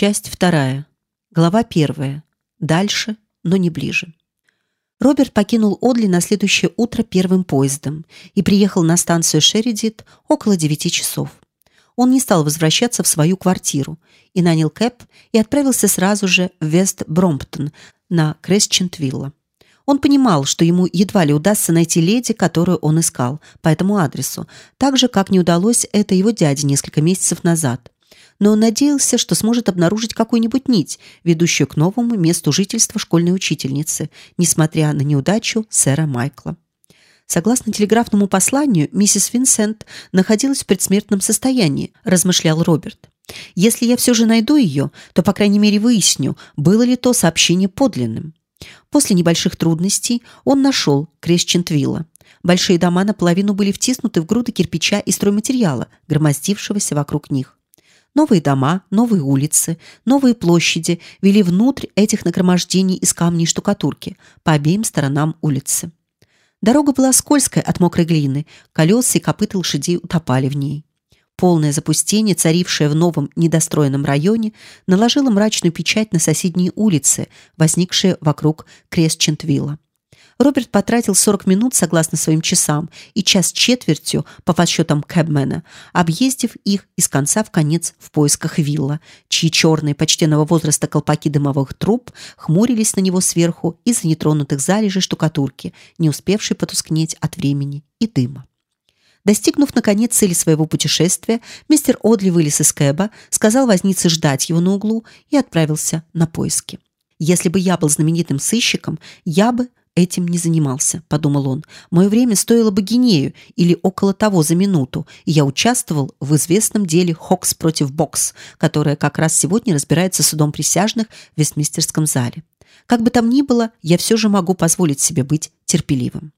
Часть вторая. Глава первая. Дальше, но не ближе. Роберт покинул Одли на следующее утро первым поездом и приехал на станцию Шеридит около девяти часов. Он не стал возвращаться в свою квартиру и нанял кэб и отправился сразу же в Вест-Бромптон на Кресчентвилла. Он понимал, что ему едва ли удастся найти леди, которую он искал, по этому адресу, так же, как не удалось это его дяде несколько месяцев назад. Но он надеялся, что сможет обнаружить какую-нибудь нить, ведущую к новому месту жительства школьной учительницы, несмотря на неудачу сэра Майкла. Согласно телеграфному посланию, миссис Винсент находилась в предсмертном состоянии, размышлял Роберт. Если я все же найду ее, то по крайней мере выясню, было ли то сообщение подлинным. После небольших трудностей он нашел Крещентвилла. Большие дома наполовину были втиснуты в груды кирпича и стройматериала, громоздившегося вокруг них. Новые дома, новые улицы, новые площади вели внутрь этих нагромождений из камней и штукатурки по обеим сторонам улицы. Дорога была скользкая от мокрой глины, колеса и копыта лошадей утопали в ней. Полное запустение, царившее в новом недостроенном районе, наложило мрачную печать на соседние улицы, возникшие вокруг Кресчентвилла. Роберт потратил 40 минут согласно своим часам и час четвертью по подсчетам Кэбмена, объездив их из конца в конец в поисках вилла, чьи черные почтенного возраста колпаки дымовых труб хмурились на него сверху из-за нетронутых залежей штукатурки, не успевшей потускнеть от времени и дыма. Достигнув наконец цели своего путешествия, мистер Одли вылез из кэба, сказал вознице ждать его на углу и отправился на поиски. Если бы я был знаменитым сыщиком, я бы этим не занимался, подумал он. Мое время стоило бы гинею или около того за минуту, и я участвовал в известном деле Хокс против Бокс, которое как раз сегодня разбирается судом присяжных в Вестминстерском зале. Как бы там ни было, я все же могу позволить себе быть терпеливым.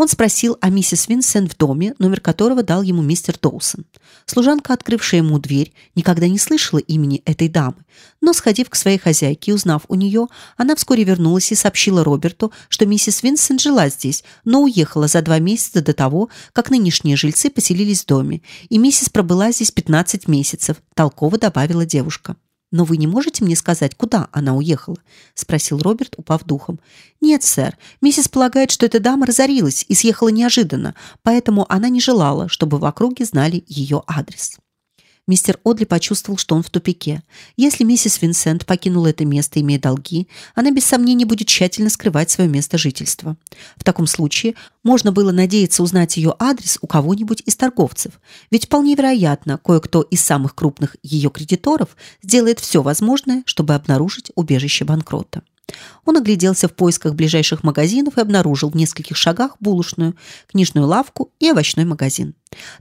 Он спросил о миссис Винсент в доме, номер которого дал ему мистер Доусон. Служанка, открывшая ему дверь, никогда не слышала имени этой дамы, но, сходив к своей хозяйке и узнав у нее, она вскоре вернулась и сообщила Роберту, что миссис Винсент жила здесь, но уехала за два месяца до того, как нынешние жильцы поселились в доме, и миссис пробыла здесь 15 месяцев, толково добавила девушка. Но вы не можете мне сказать, куда она уехала? – спросил Роберт, упав духом. Нет, сэр. Миссис полагает, что эта дама разорилась и съехала неожиданно, поэтому она не желала, чтобы в округе знали ее адрес. Мистер Одли почувствовал, что он в тупике. Если миссис Винсент покинула это место, имея долги, она без сомнения будет тщательно скрывать свое место жительства. В таком случае можно было надеяться узнать ее адрес у кого-нибудь из торговцев, ведь вполне вероятно, кое-кто из самых крупных ее кредиторов сделает все возможное, чтобы обнаружить убежище банкрота. Он огляделся в поисках ближайших магазинов и обнаружил в нескольких шагах булочную, книжную лавку и овощной магазин.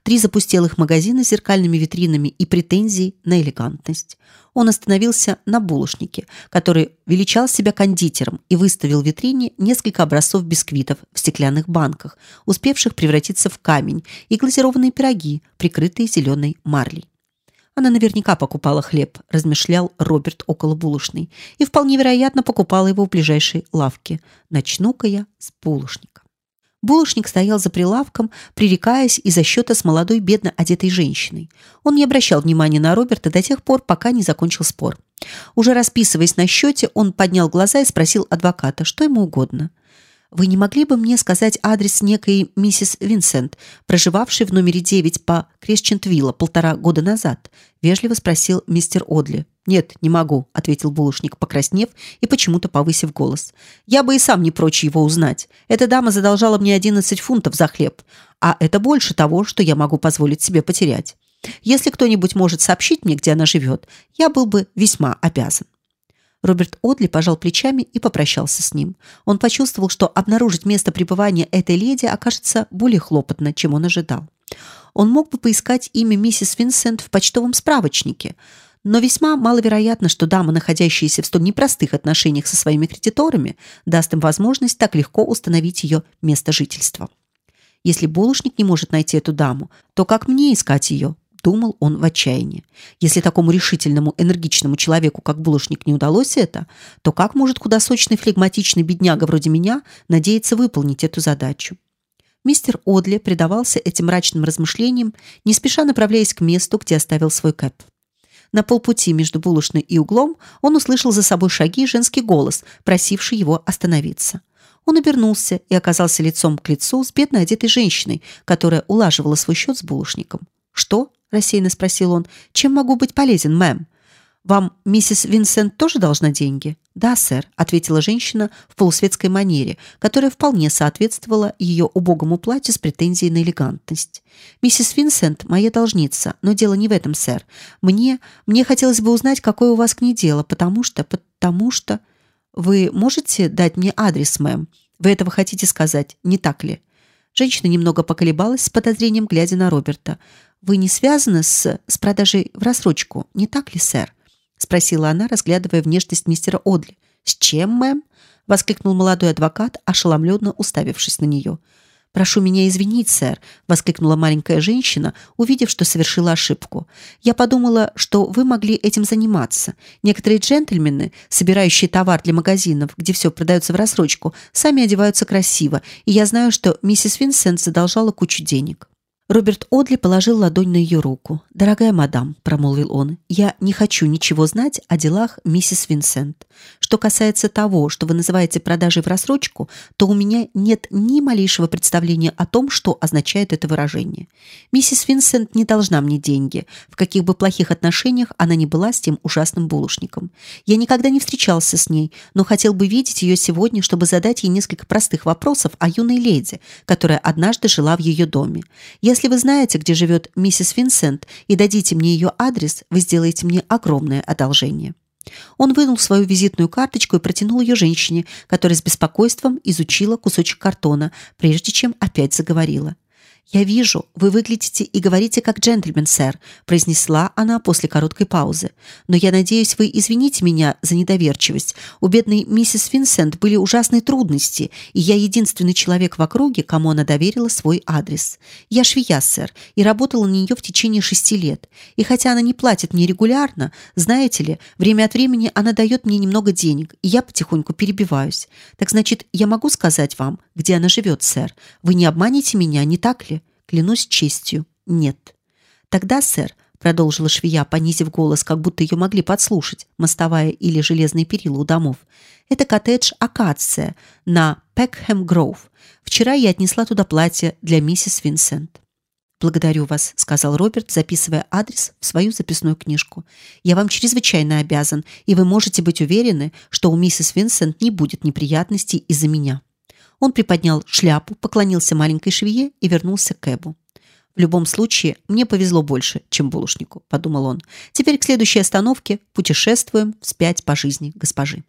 Три запустелых магазина с зеркальными витринами и претензией на элегантность. Он остановился на булочнике, который величал себя кондитером и выставил в витрине несколько образцов бисквитов в стеклянных банках, успевших превратиться в камень, и глазированные пироги, прикрытые зеленой марлей. Она наверняка покупала хлеб, размышлял Роберт около булочной, и вполне вероятно покупала его в ближайшей лавке. Начну-ка я с булочника. Булочник стоял за прилавком, пререкаясь из-за счета с молодой бедно одетой женщиной. Он не обращал внимания на Роберта до тех пор, пока не закончил спор. Уже расписываясь на счете, он поднял глаза и спросил адвоката, что ему угодно. Вы не могли бы мне сказать адрес некой миссис Винсент, проживавшей в номере 9 по Крещентвилла полтора года назад? вежливо спросил мистер Одли. Нет, не могу, ответил булочник, покраснев и почему-то повысив голос. Я бы и сам не прочь его узнать. Эта дама задолжала мне 11 фунтов за хлеб, а это больше того, что я могу позволить себе потерять. Если кто-нибудь может сообщить мне, где она живет, я был бы весьма обязан. Роберт Одли пожал плечами и попрощался с ним. Он почувствовал, что обнаружить место пребывания этой леди окажется более хлопотно, чем он ожидал. Он мог бы поискать имя миссис Винсент в почтовом справочнике, но весьма маловероятно, что дама, находящаяся в столь непростых отношениях со своими кредиторами, даст им возможность так легко установить ее место жительства. Если булочник не может найти эту даму, то как мне искать ее? Думал он в отчаянии. Если такому решительному, энергичному человеку, как булочник, не удалось это, то как может худосочный, флегматичный бедняга вроде меня надеяться выполнить эту задачу? Мистер Одли предавался этим мрачным размышлениям, не спеша направляясь к месту, где оставил свой кэп. На полпути между булочной и углом он услышал за собой шаги и женский голос, просивший его остановиться. Он обернулся и оказался лицом к лицу с бедно одетой женщиной, которая улаживала свой счет с булочником. «Что?» – рассеянно спросил он. «Чем могу быть полезен, мэм?» Вам миссис Винсент тоже должна деньги? Да, сэр, ответила женщина в полусветской манере, которая вполне соответствовала ее убогому платью с претензией на элегантность. Миссис Винсент моя должница, но дело не в этом, сэр. Мне мне хотелось бы узнать, какое у вас к ней дело, потому что потому что вы можете дать мне адрес, мэм? Вы этого хотите сказать, не так ли? Женщина немного поколебалась с подозрением, глядя на Роберта. Вы не связаны с с продажей в рассрочку, не так ли, сэр? спросила она, разглядывая внешность мистера Одли. С чем, мэм? воскликнул молодой адвокат, ошеломленно уставившись на нее. Прошу меня извинить, сэр, воскликнула маленькая женщина, увидев, что совершила ошибку. Я подумала, что вы могли этим заниматься. Некоторые джентльмены, собирающие товар для магазинов, где все продается в рассрочку, сами одеваются красиво, и я знаю, что миссис Винсент задолжала кучу денег. Роберт Одли положил ладонь на ее руку. "Дорогая мадам", промолвил он. "Я не хочу ничего знать о делах миссис Винсент. Что касается того, что вы называете продажей в рассрочку, то у меня нет ни малейшего представления о том, что означает это выражение. Миссис Винсент не должна мне деньги, в каких бы плохих отношениях она ни была с тем ужасным булочником. Я никогда не встречался с ней, но хотел бы видеть ее сегодня, чтобы задать ей несколько простых вопросов о юной леди, которая однажды жила в ее доме. Я если вы знаете, где живет миссис Винсент, и дадите мне ее адрес, вы сделаете мне огромное одолжение. Он вынул свою визитную карточку и протянул ее женщине, которая с беспокойством изучила кусочек картона, прежде чем опять заговорила. Я вижу, вы выглядите и говорите как джентльмен, сэр, произнесла она после короткой паузы. Но я надеюсь, вы извините меня за недоверчивость. У бедной миссис Винсент были ужасные трудности, и я единственный человек в округе, кому она доверила свой адрес. Я швея, сэр, и работала на нее в течение шести лет. И хотя она не платит мне регулярно, знаете ли, время от времени она дает мне немного денег, и я потихоньку перебиваюсь. Так значит, я могу сказать вам, где она живет, сэр. Вы не обманете меня, не так ли? Клянусь честью, нет. Тогда, сэр, продолжила швея, понизив голос, как будто ее могли подслушать, мостовая или железные перила у домов. Это коттедж Акация на Пекхэм Гроув. Вчера я отнесла туда платье для миссис Винсент. Благодарю вас, сказал Роберт, записывая адрес в свою записную книжку. Я вам чрезвычайно обязан, и вы можете быть уверены, что у миссис Винсент не будет неприятностей из-за меня. Он приподнял шляпу, поклонился маленькой швее и вернулся к Эбу. В любом случае, мне повезло больше, чем булочнику, подумал он. Теперь к следующей остановке путешествуем вспять по жизни госпожи.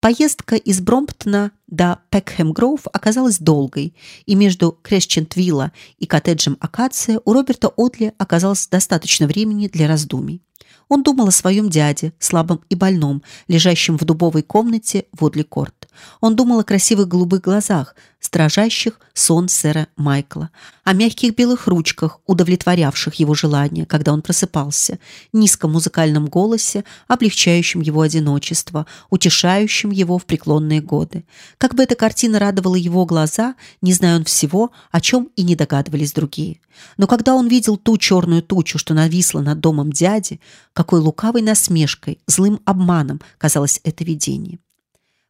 Поездка из Бромптона до Пекхэм-Гроув оказалась долгой, и между Крещентвилла и коттеджем Акация у Роберта Отли оказалось достаточно времени для раздумий. Он думал о своем дяде, слабом и больном, лежащем в дубовой комнате в Одли-Корт. Он думал о красивых голубых глазах, стражащих сон сэра Майкла, о мягких белых ручках, удовлетворявших его желания, когда он просыпался, низком музыкальном голосе, облегчающем его одиночество, утешающем его в преклонные годы. Как бы эта картина радовала его глаза, не зная он всего, о чем и не догадывались другие. Но когда он видел ту черную тучу, что нависла над домом дяди, какой лукавой насмешкой, злым обманом казалось это видение.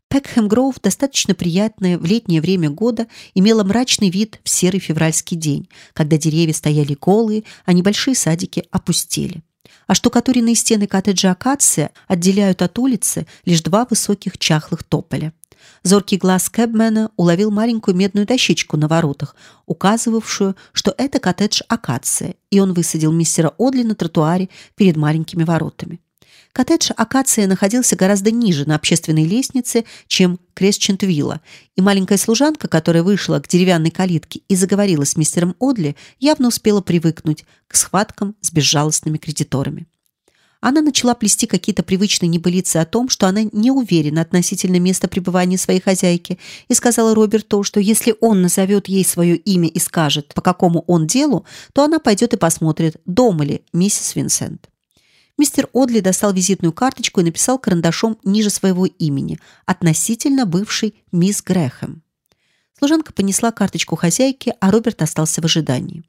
Пекхэм-Гроув, достаточно приятное в летнее время года, имело мрачный вид в серый февральский день, когда деревья стояли голые, а небольшие садики опустели. А штукатуренные стены коттеджа Акация отделяют от улицы лишь два высоких чахлых тополя. Зоркий глаз Кэбмена уловил маленькую медную дощечку на воротах, указывавшую, что это коттедж Акация, и он высадил мистера Одли на тротуаре перед маленькими воротами. Коттедж Акация находился гораздо ниже на общественной лестнице, чем Кресчентвилла, и маленькая служанка, которая вышла к деревянной калитке и заговорила с мистером Одли, явно успела привыкнуть к схваткам с безжалостными кредиторами. Она начала плести какие-то привычные небылицы о том, что она не уверена относительно места пребывания своей хозяйки, и сказала Роберту, что если он назовет ей свое имя и скажет, по какому он делу, то она пойдет и посмотрит, дома ли миссис Винсент. Мистер Одли достал визитную карточку и написал карандашом ниже своего имени относительно бывшей мисс Грэхэм. Служанка понесла карточку хозяйке, а Роберт остался в ожидании.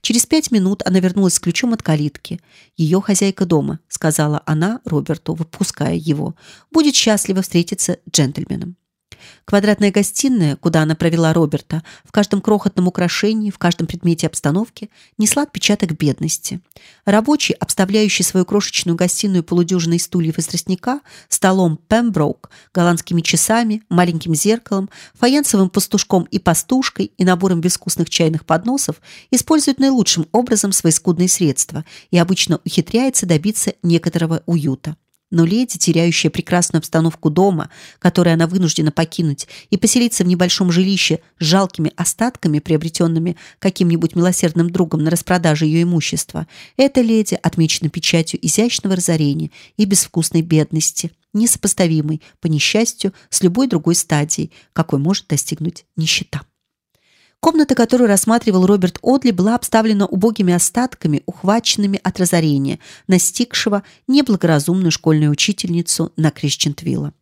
Через пять минут она вернулась с ключом от калитки. Ее хозяйка дома, сказала она Роберту, выпуская его, будет счастлива встретиться с джентльменом. Квадратная гостиная, куда она провела Роберта, в каждом крохотном украшении, в каждом предмете обстановки несла отпечаток бедности. Рабочий, обставляющий свою крошечную гостиную полудюжиной стульев из тростника, столом Пемброук, голландскими часами, маленьким зеркалом, фаянсовым пастушком и пастушкой и набором безвкусных чайных подносов, использует наилучшим образом свои скудные средства и обычно ухитряется добиться некоторого уюта. Но леди, теряющая прекрасную обстановку дома, который она вынуждена покинуть, и поселиться в небольшом жилище с жалкими остатками, приобретенными каким-нибудь милосердным другом на распродаже ее имущества, эта леди отмечена печатью изящного разорения и безвкусной бедности, несопоставимой, по несчастью, с любой другой стадией, какой может достигнуть нищета. Комната, которую рассматривал Роберт Одли, была обставлена убогими остатками, ухваченными от разорения, настигшего неблагоразумную школьную учительницу на Крещентвилла.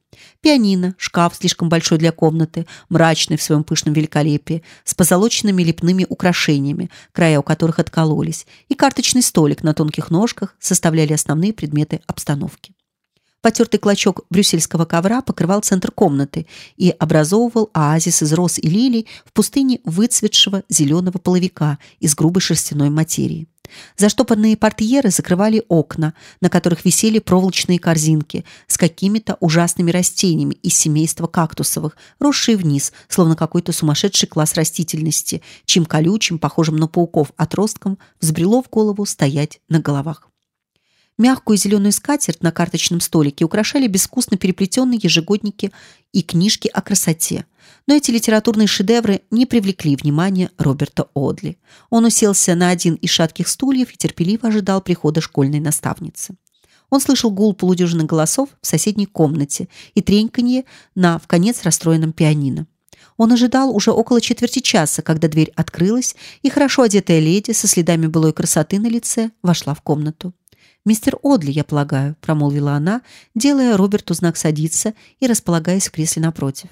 Пианино, шкаф слишком большой для комнаты, мрачный в своем пышном великолепии, с позолоченными лепными украшениями, края у которых откололись, и карточный столик на тонких ножках составляли основные предметы обстановки. Потертый клочок брюссельского ковра покрывал центр комнаты и образовывал оазис из роз и лилий в пустыне выцветшего зеленого половика из грубой шерстяной материи. Заштопанные портьеры закрывали окна, на которых висели проволочные корзинки с какими-то ужасными растениями из семейства кактусовых, росшие вниз, словно какой-то сумасшедший класс растительности, чьим колючим, похожим на пауков отростком, взбрело в голову стоять на головах. Мягкую зеленую скатерть на карточном столике украшали безвкусно переплетенные ежегодники и книжки о красоте. Но эти литературные шедевры не привлекли внимания Роберта Одли. Он уселся на один из шатких стульев и терпеливо ожидал прихода школьной наставницы. Он слышал гул полудюжины голосов в соседней комнате и треньканье на в конец расстроенном пианино. Он ожидал уже около четверти часа, когда дверь открылась, и хорошо одетая леди со следами былой красоты на лице вошла в комнату. Мистер Одли, я полагаю, промолвила она, делая Роберту знак садиться и располагаясь в кресле напротив.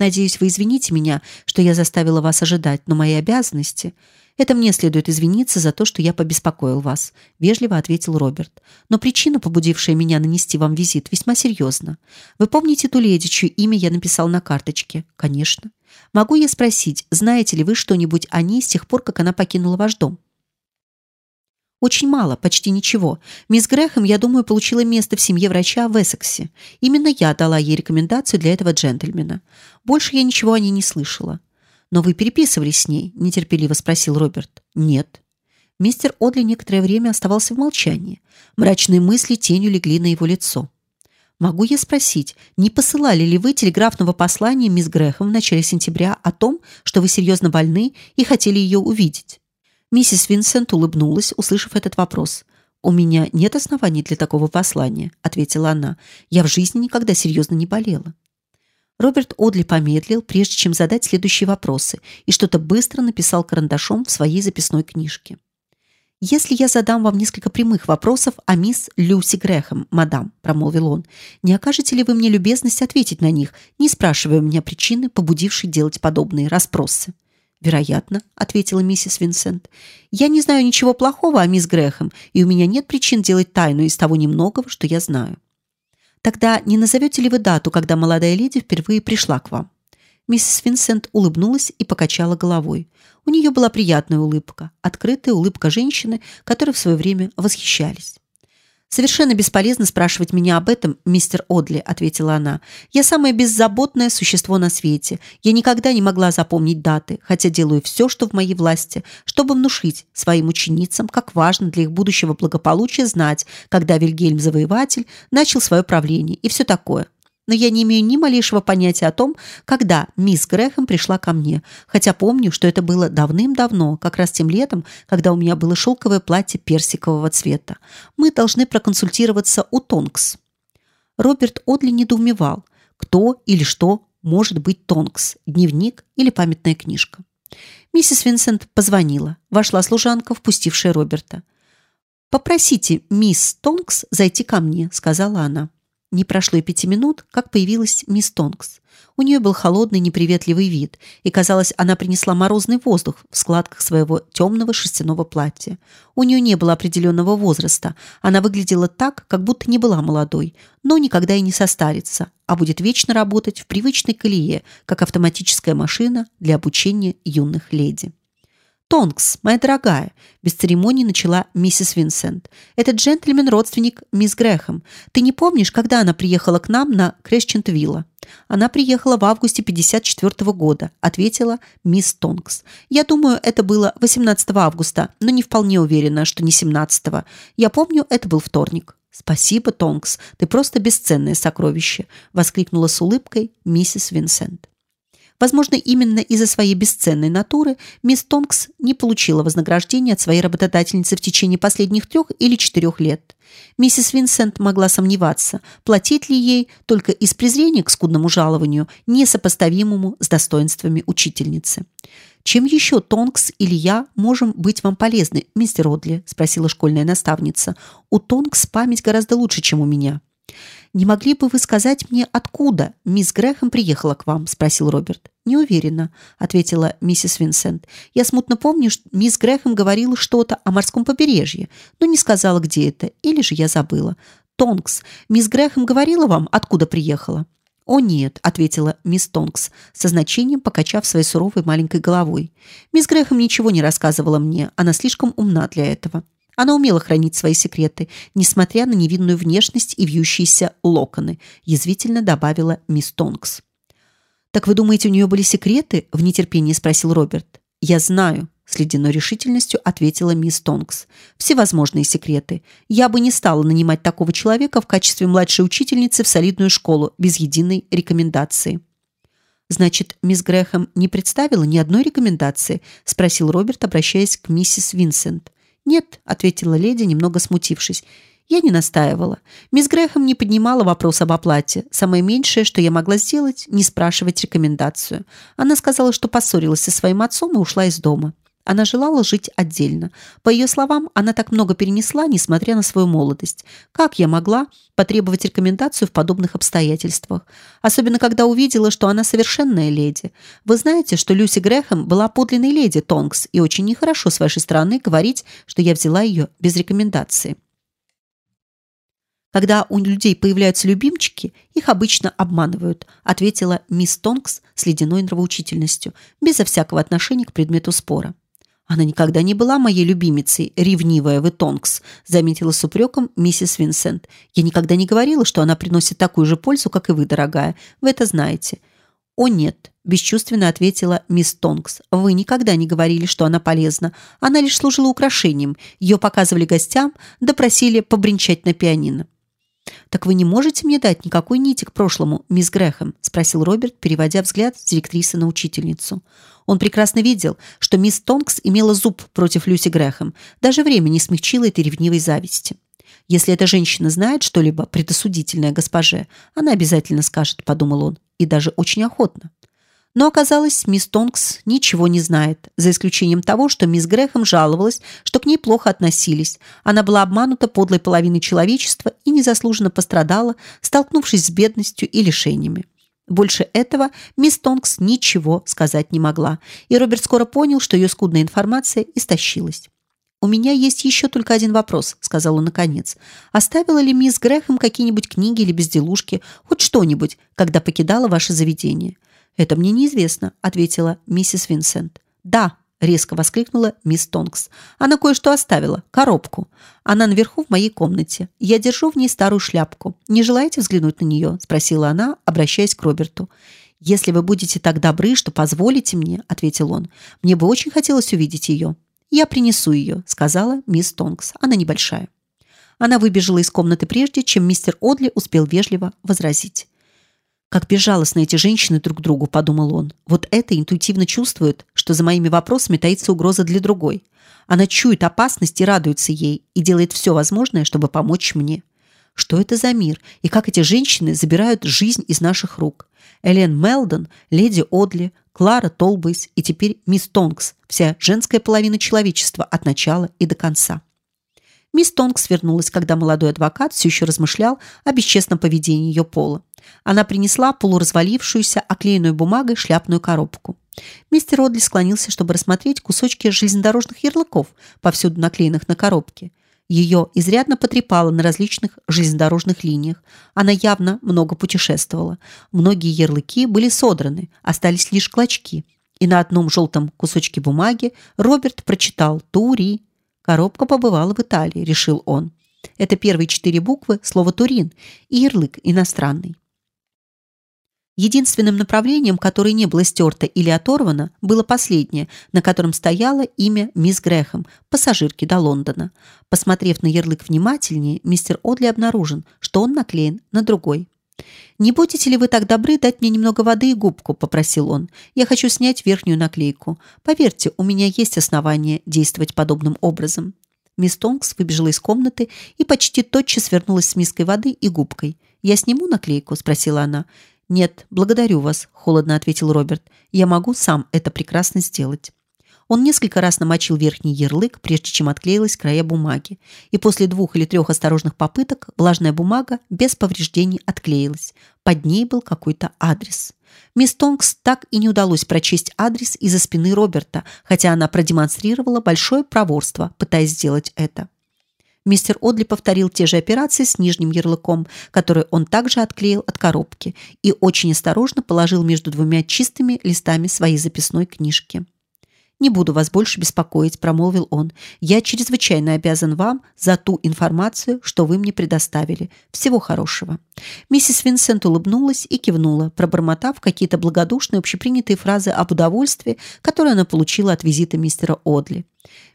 Надеюсь, вы извините меня, что я заставила вас ожидать, но мои обязанности это мне следует извиниться за то, что я побеспокоил вас, вежливо ответил Роберт. Но причина, побудившая меня нанести вам визит, весьма серьезна. Вы помните ту леди, чье имя я написал на карточке? Конечно. Могу я спросить, знаете ли вы что-нибудь о ней с тех пор, как она покинула ваш дом? Очень мало, почти ничего. Мисс Грэхэм, я думаю, получила место в семье врача в Эссексе. Именно я дала ей рекомендацию для этого джентльмена. Больше я ничего о ней не слышала. Но вы переписывались с ней? нетерпеливо спросил Роберт. Нет. Мистер Одли некоторое время оставался в молчании. Мрачные мысли тенью легли на его лицо. Могу я спросить, не посылали ли вы телеграфного послания мисс Грэхэм в начале сентября о том, что вы серьезно больны и хотели ее увидеть? Миссис Винсент улыбнулась, услышав этот вопрос. У меня нет оснований для такого послания, ответила она. Я в жизни никогда серьезно не болела. Роберт Одли помедлил, прежде чем задать следующие вопросы, и что-то быстро написал карандашом в своей записной книжке. Если я задам вам несколько прямых вопросов о мисс Люси Грэхэм, мадам, промолвил он, не окажете ли вы мне любезность ответить на них, не спрашивая у меня причины, побудившей делать подобные расспросы? Вероятно, ответила миссис Винсент. Я не знаю ничего плохого о мисс Грэхэм, и у меня нет причин делать тайну из того немногого, что я знаю. Тогда не назовете ли вы дату, когда молодая леди впервые пришла к вам? Миссис Винсент улыбнулась и покачала головой. У нее была приятная улыбка, открытая улыбка женщины, которой в свое время восхищались. Совершенно бесполезно спрашивать меня об этом, мистер Одли, ответила она. Я самое беззаботное существо на свете. Я никогда не могла запомнить даты, хотя делаю все, что в моей власти, чтобы внушить своим ученицам, как важно для их будущего благополучия знать, когда Вильгельм Завоеватель начал свое правление и все такое но я не имею ни малейшего понятия о том, когда мисс Грэхэм пришла ко мне, хотя помню, что это было давным-давно, как раз тем летом, когда у меня было шелковое платье персикового цвета. Мы должны проконсультироваться у Тонкс. Роберт Одли недоумевал, кто или что может быть Тонкс, дневник или памятная книжка. Миссис Винсент позвонила. Вошла служанка, впустившая Роберта. Попросите мисс Тонкс зайти ко мне, сказала она. Не прошло и пяти минут, как появилась мисс Тонкс. У нее был холодный, неприветливый вид, и казалось, она принесла морозный воздух в складках своего темного шерстяного платья. У нее не было определенного возраста. Она выглядела так, как будто не была молодой, но никогда и не состарится, а будет вечно работать в привычной колее, как автоматическая машина для обучения юных леди. Тонкс, моя дорогая, без церемоний начала миссис Винсент. Этот джентльмен родственник мисс Грэхэм. Ты не помнишь, когда она приехала к нам на Крэшчент-Вилла? Она приехала в августе 54 -го года, ответила мисс Тонкс. Я думаю, это было 18 августа, но не вполне уверена, что не 17. -го. Я помню, это был вторник. Спасибо, Тонкс, ты просто бесценное сокровище, воскликнула с улыбкой миссис Винсент. Возможно, именно из-за своей бесценной натуры мисс Тонкс не получила вознаграждения от своей работодательницы в течение последних трех или четырех лет. Миссис Винсент могла сомневаться, платить ли ей только из презрения к скудному жалованию, несопоставимому с достоинствами учительницы. Чем еще Тонкс или я можем быть вам полезны, мистер Одли? – спросила школьная наставница. У Тонкс память гораздо лучше, чем у меня. Не могли бы вы сказать мне, откуда мисс Грэхэм приехала к вам? – спросил Роберт. Не уверена, ответила миссис Винсент. Я смутно помню, что мисс Грэхэм говорила что-то о морском побережье, но не сказала, где это, или же я забыла. Тонкс, мисс Грэхэм говорила вам, откуда приехала? О нет, ответила мисс Тонкс, со значением покачав своей суровой маленькой головой. Мисс Грэхэм ничего не рассказывала мне, она слишком умна для этого. Она умела хранить свои секреты, несмотря на невинную внешность и вьющиеся локоны, язвительно добавила мисс Тонкс. Так вы думаете, у нее были секреты? в нетерпении спросил Роберт. Я знаю, с ледяной решительностью ответила мисс Тонкс. Всевозможные секреты. Я бы не стала нанимать такого человека в качестве младшей учительницы в солидную школу без единой рекомендации. Значит, мисс Грэхэм не представила ни одной рекомендации, спросил Роберт, обращаясь к миссис Винсент. Нет, ответила леди, немного смутившись. Я не настаивала. Мисс Грэхэм не поднимала вопрос об оплате. Самое меньшее, что я могла сделать, не спрашивать рекомендацию. Она сказала, что поссорилась со своим отцом и ушла из дома. Она желала жить отдельно. По ее словам, она так много перенесла, несмотря на свою молодость. Как я могла потребовать рекомендацию в подобных обстоятельствах? Особенно, когда увидела, что она совершенная леди. Вы знаете, что Люси Грэхэм была подлинной леди Тонкс, и очень нехорошо с вашей стороны говорить, что я взяла ее без рекомендации. Когда у людей появляются любимчики, их обычно обманывают, ответила мисс Тонкс с ледяной нравоучительностью, безо всякого отношения к предмету спора. Она никогда не была моей любимицей, ревнивая вы Тонкс, заметила с упреком миссис Винсент. Я никогда не говорила, что она приносит такую же пользу, как и вы, дорогая. Вы это знаете. О нет, бесчувственно ответила мисс Тонкс. Вы никогда не говорили, что она полезна. Она лишь служила украшением. Ее показывали гостям, да просили побренчать на пианино. Так вы не можете мне дать никакой нити к прошлому, мисс Грэхэм, спросил Роберт, переводя взгляд с директрисы на учительницу. Он прекрасно видел, что мисс Тонкс имела зуб против Люси Грэхэм. Даже время не смягчило этой ревнивой зависти. Если эта женщина знает что-либо предосудительное госпоже, она обязательно скажет, подумал он, и даже очень охотно. Но оказалось, мисс Тонкс ничего не знает, за исключением того, что мисс Грэхэм жаловалась, что к ней плохо относились. Она была обманута подлой половиной человечества и незаслуженно пострадала, столкнувшись с бедностью и лишениями. Больше этого мисс Тонкс ничего сказать не могла, и Роберт скоро понял, что ее скудная информация истощилась. У меня есть еще только один вопрос, сказал он наконец. Оставила ли мисс Грэхэм какие-нибудь книги или безделушки, хоть что-нибудь, когда покидала ваше заведение? Это мне неизвестно, ответила миссис Винсент. Да, резко воскликнула мисс Тонкс. Она кое-что оставила, коробку. Она наверху в моей комнате. Я держу в ней старую шляпку. Не желаете взглянуть на нее? – спросила она, обращаясь к Роберту. Если вы будете так добры, что позволите мне, ответил он. Мне бы очень хотелось увидеть ее. Я принесу ее, сказала мисс Тонкс. Она небольшая. Она выбежала из комнаты прежде, чем мистер Одли успел вежливо возразить. Как безжалостны эти женщины друг другу, подумал он. Вот это интуитивно чувствует, что за моими вопросами таится угроза для другой. Она чует опасность и радуется ей и делает все возможное, чтобы помочь мне. Что это за мир и как эти женщины забирают жизнь из наших рук? Элен Мелдон, леди Одли, Клара Толбейс и теперь мисс Тонкс, вся женская половина человечества от начала и до конца. Мисс Тонг свернулась, когда молодой адвокат все еще размышлял о бесчестном поведении ее пола. Она принесла полуразвалившуюся, оклеенную бумагой шляпную коробку. Мистер Одли склонился, чтобы рассмотреть кусочки железнодорожных ярлыков, повсюду наклеенных на коробке. Ее изрядно потрепало на различных железнодорожных линиях. Она явно много путешествовала. Многие ярлыки были содраны, остались лишь клочки. И на одном желтом кусочке бумаги Роберт прочитал «Тури». Коробка побывала в Италии, решил он. Это первые четыре буквы слова «Турин» и ярлык иностранный. Единственным направлением, которое не было стерто или оторвано, было последнее, на котором стояло имя мисс Грэхэм, пассажирки до Лондона. Посмотрев на ярлык внимательнее, мистер Одли обнаружил, что он наклеен на другой. «Не будете ли вы так добры дать мне немного воды и губку?» – попросил он. «Я хочу снять верхнюю наклейку. Поверьте, у меня есть основания действовать подобным образом». Мисс Тонкс выбежала из комнаты и почти тотчас вернулась с миской воды и губкой. «Я сниму наклейку?» – спросила она. Нет, благодарю вас, холодно ответил Роберт. Я могу сам это прекрасно сделать. Он несколько раз намочил верхний ярлык, прежде чем отклеилась края бумаги, и после двух или трех осторожных попыток влажная бумага без повреждений отклеилась. Под ней был какой-то адрес. Мисс Тонкс так и не удалось прочесть адрес из-за спины Роберта, хотя она продемонстрировала большое проворство, пытаясь сделать это. Мистер Одли повторил те же операции с нижним ярлыком, который он также отклеил от коробки, и очень осторожно положил между двумя чистыми листами своей записной книжки. Не буду вас больше беспокоить, промолвил он. Я чрезвычайно обязан вам за ту информацию, что вы мне предоставили. Всего хорошего. Миссис Винсент улыбнулась и кивнула, пробормотав какие-то благодушные общепринятые фразы об удовольствии, которые она получила от визита мистера Одли.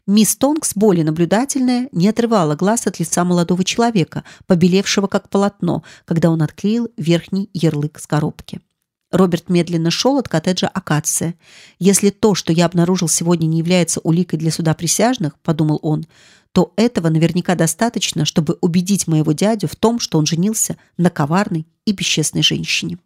Мисс Тонкс, более наблюдательная, не отрывала глаз от лица молодого человека, побелевшего как полотно, когда он отклеил верхний ярлык с коробки. Роберт медленно шел от коттеджа Акация. Если то, что я обнаружил сегодня, не является уликой для суда присяжных, подумал он, то этого наверняка достаточно, чтобы убедить моего дядю в том, что он женился на коварной и бесчестной женщине.